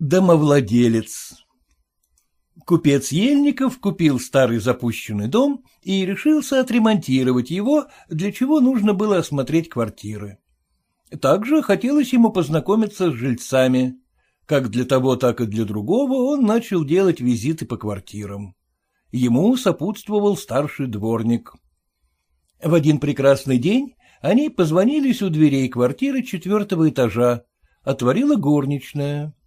Домовладелец Купец Ельников купил старый запущенный дом и решился отремонтировать его, для чего нужно было осмотреть квартиры. Также хотелось ему познакомиться с жильцами. Как для того, так и для другого он начал делать визиты по квартирам. Ему сопутствовал старший дворник. В один прекрасный день они позвонились у дверей квартиры четвертого этажа. Отворила горничная. —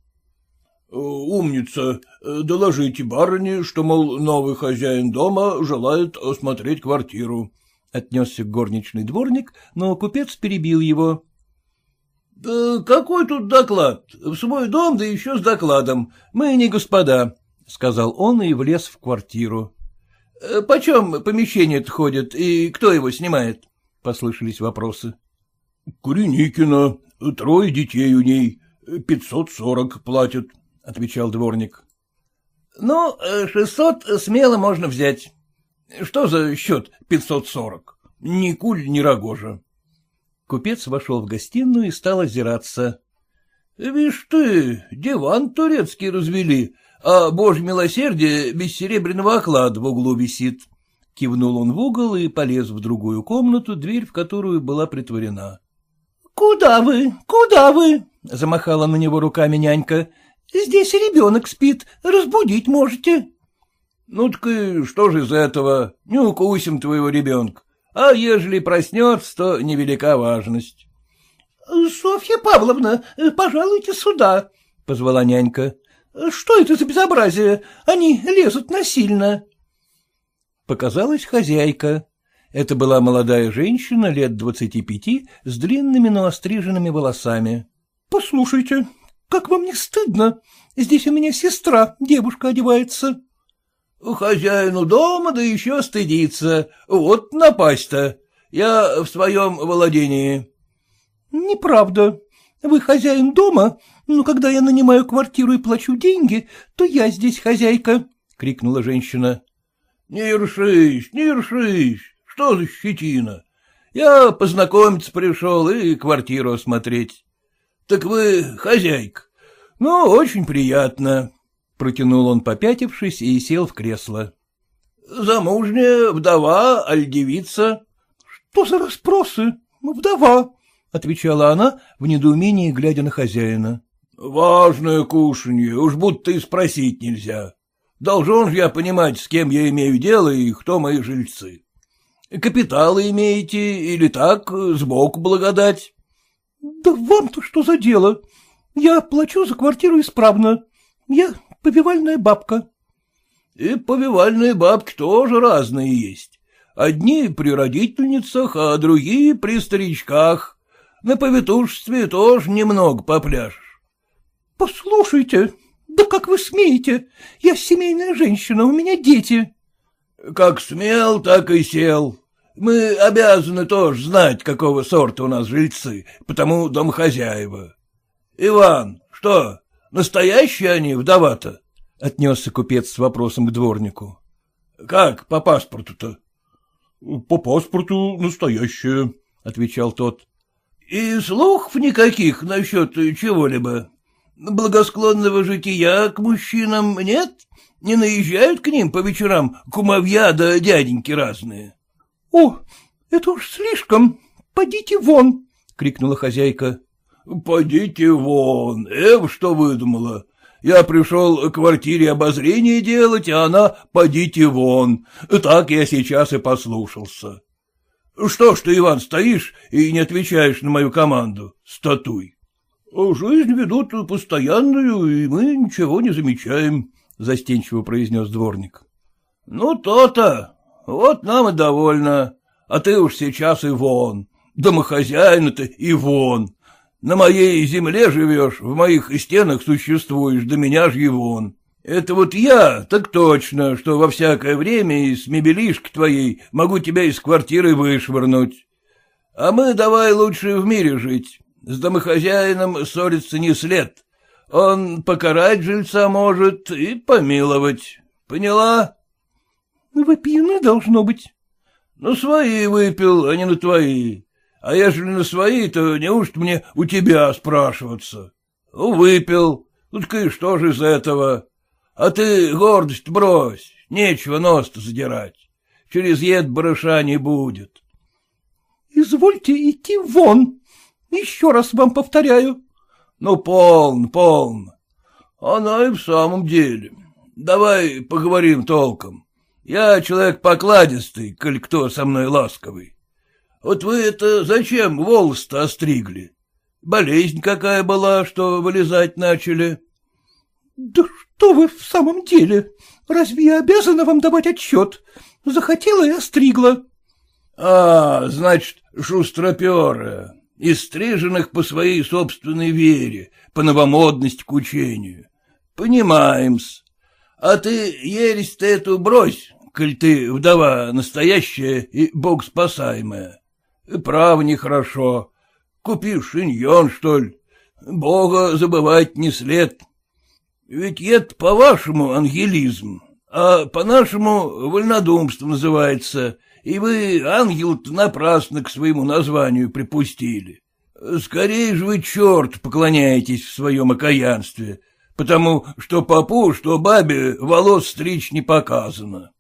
Умница, доложите барыне, что, мол, новый хозяин дома желает осмотреть квартиру. Отнесся горничный дворник, но купец перебил его. — Да какой тут доклад? В свой дом, да еще с докладом. Мы не господа, — сказал он и влез в квартиру. — Почем помещение-то ходит и кто его снимает? — послышались вопросы. — Куреникина, трое детей у ней, пятьсот сорок платят, — отвечал дворник. — Ну, шестьсот смело можно взять. Что за счет пятьсот сорок? Ни куль, ни рогожа. Купец вошел в гостиную и стал озираться. — Вишь ты, диван турецкий развели, а божье милосердие без серебряного оклада в углу висит. Кивнул он в угол и полез в другую комнату, дверь в которую была притворена. — Куда вы? Куда вы? — замахала на него руками нянька. — Здесь ребенок спит, разбудить можете. — Ну так и что же из этого? Не укусим твоего ребенка. А ежели проснется, то невелика важность. — Софья Павловна, пожалуйте сюда, — позвала нянька. — Что это за безобразие? Они лезут насильно. Показалась хозяйка. Это была молодая женщина лет двадцати пяти с длинными, но остриженными волосами. — Послушайте, как вам не стыдно? Здесь у меня сестра, девушка одевается. — Хозяину дома, да еще стыдится. Вот напасть-то. Я в своем владении. — Неправда. Вы хозяин дома, но когда я нанимаю квартиру и плачу деньги, то я здесь хозяйка, — крикнула женщина. — Не ершись, не ершись, что за щетина? Я познакомиться пришел и квартиру осмотреть. Так вы хозяйка. Ну, очень приятно. Протянул он, попятившись, и сел в кресло. — Замужняя, вдова, аль девица? — Что за расспросы? Вдова, — отвечала она, в недоумении глядя на хозяина. — Важное кушанье, уж будто и спросить нельзя. Должен же я понимать, с кем я имею дело и кто мои жильцы. Капиталы имеете или так, сбоку благодать? — Да вам-то что за дело? Я плачу за квартиру исправно. Я повивальная бабка. — И повивальные бабки тоже разные есть. Одни при родительницах, а другие при старичках. На повитушестве тоже немного попляшешь. — Послушайте, да как вы смеете? Я семейная женщина, у меня дети. — Как смел, так и сел. Мы обязаны тоже знать, какого сорта у нас жильцы, потому домохозяева. Иван, что, настоящие они, вдова-то? — отнесся купец с вопросом к дворнику. — Как по паспорту-то? — По паспорту настоящее, — отвечал тот. — И слухов никаких насчет чего-либо? Благосклонного жития к мужчинам нет? Не наезжают к ним по вечерам кумовья да дяденьки разные? — О, это уж слишком! Пойдите вон! — крикнула хозяйка. — Пойдите вон! Эв, что выдумала? Я пришел к квартире обозрение делать, а она «подите вон». Так я сейчас и послушался. Что ж ты, Иван, стоишь и не отвечаешь на мою команду? Статуй. Жизнь ведут постоянную, и мы ничего не замечаем, — застенчиво произнес дворник. — Ну, то-то. Вот нам и довольно. А ты уж сейчас и вон. Домохозяин-то и вон. На моей земле живешь, в моих стенах существуешь, да меня ж и вон. Это вот я, так точно, что во всякое время из мебелишки твоей могу тебя из квартиры вышвырнуть. А мы давай лучше в мире жить. С домохозяином ссориться не след. Он покарать жильца может и помиловать. Поняла? — Вы пьяны, должно быть. — Ну, свои выпил, а не на твои. А ежели на свои, то неужто мне у тебя спрашиваться? Выпил. Ну так и что же из этого? А ты гордость брось, нечего нос задирать. Через ед барыша не будет. — Извольте идти вон, еще раз вам повторяю. — Ну, полн, полн. Она и в самом деле. Давай поговорим толком. Я человек покладистый, коль кто со мной ласковый. Вот вы это зачем волосы-то остригли? Болезнь какая была, что вылезать начали? — Да что вы в самом деле? Разве я обязана вам давать отчет? Захотела и остригла. — А, значит, шустроперы, из стриженных по своей собственной вере, по новомодности к учению. Понимаем-с. А ты ересь-то эту брось, коль ты вдова настоящая и бог спасаемая. Право нехорошо. Купи шиньон, что ли. Бога забывать не след. Ведь это по-вашему ангелизм, а по-нашему вольнодумство называется, и вы ангел напрасно к своему названию припустили. Скорее же вы черт поклоняетесь в своем окаянстве, потому что попу, что бабе волос стричь не показано. —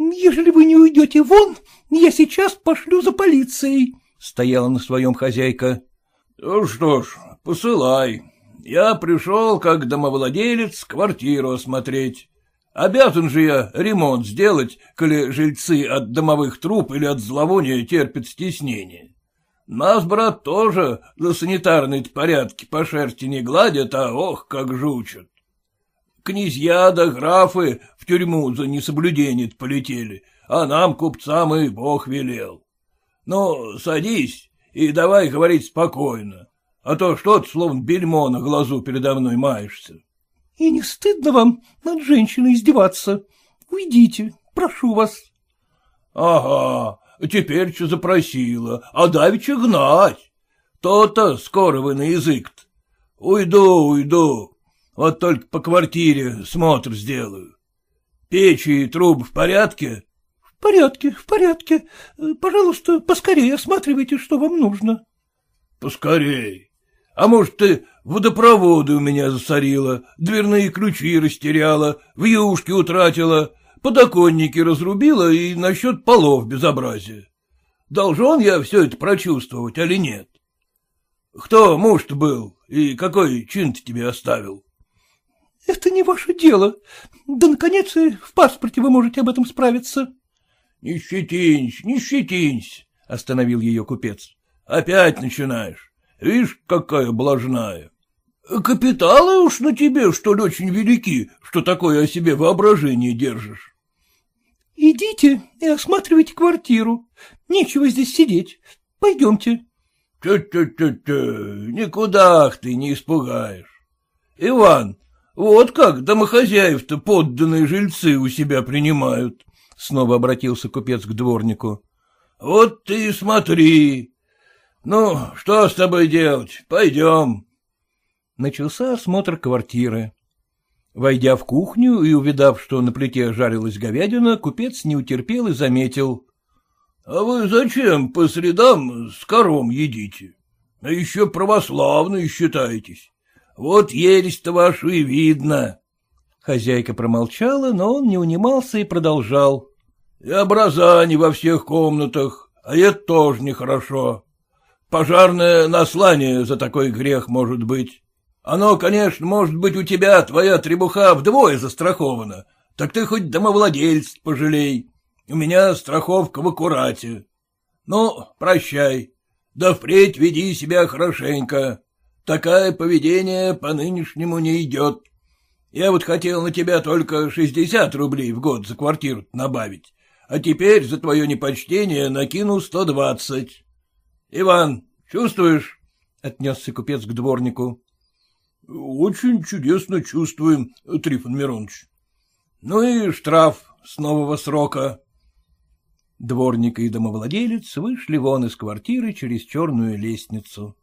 Ежели вы не уйдете вон, я сейчас пошлю за полицией, — стояла на своем хозяйка. — Ну что ж, посылай. Я пришел, как домовладелец, квартиру осмотреть. Обязан же я ремонт сделать, коли жильцы от домовых труб или от зловония терпят стеснение. Нас, брат, тоже за санитарные порядки по шерсти не гладят, а ох, как жучат. Князья да графы в тюрьму за несоблюдение полетели, а нам, купцам, и бог велел. Ну, садись и давай говорить спокойно, а то что ты словно бельмо на глазу передо мной маешься. — И не стыдно вам над женщиной издеваться? Уйдите, прошу вас. — Ага, теперь что запросила, а давеча гнать. То-то скоро вы на язык -то. Уйду, уйду, вот только по квартире смотр сделаю. Печи и трубы в порядке? — В порядке, в порядке. Пожалуйста, поскорее осматривайте, что вам нужно. — Поскорей. А может, ты водопроводы у меня засорила, дверные ключи растеряла, вьюшки утратила, подоконники разрубила и насчет полов безобразия. Должен я все это прочувствовать, или нет? Кто муж-то был и какой чин тебе оставил? — Это не ваше дело. Да, наконец, и в паспорте вы можете об этом справиться. — Не щетинься, не щетинься, — остановил ее купец. — Опять начинаешь. Видишь, какая блажная. Капиталы уж на тебе, что ли, очень велики, что такое о себе воображение держишь. — Идите и осматривайте квартиру. Нечего здесь сидеть. Пойдемте. Тю-тю-тю-тю, никуда ты не испугаешь. Иван, вот как домохозяев-то подданные жильцы у себя принимают. Снова обратился купец к дворнику. Вот ты смотри. Ну, что с тобой делать? Пойдем. Начался осмотр квартиры. Войдя в кухню и увидав, что на плите жарилась говядина, купец не утерпел и заметил. — А вы зачем по средам с кором едите? А еще православные считаетесь. Вот ересь-то вашу и видно. Хозяйка промолчала, но он не унимался и продолжал. — И образа не во всех комнатах, а это тоже нехорошо. Пожарное наслание за такой грех может быть. Оно, конечно, может быть, у тебя твоя требуха вдвое застрахована, так ты хоть домовладельц пожалей. У меня страховка в аккурате. Ну, прощай. Да впредь веди себя хорошенько. Такое поведение по нынешнему не идет. Я вот хотел на тебя только шестьдесят рублей в год за квартиру набавить, а теперь за твое непочтение накину сто двадцать. Иван, чувствуешь? — отнесся купец к дворнику. — Очень чудесно чувствуем, Трифон Миронович. — Ну и штраф с нового срока. Дворник и домовладелец вышли вон из квартиры через черную лестницу.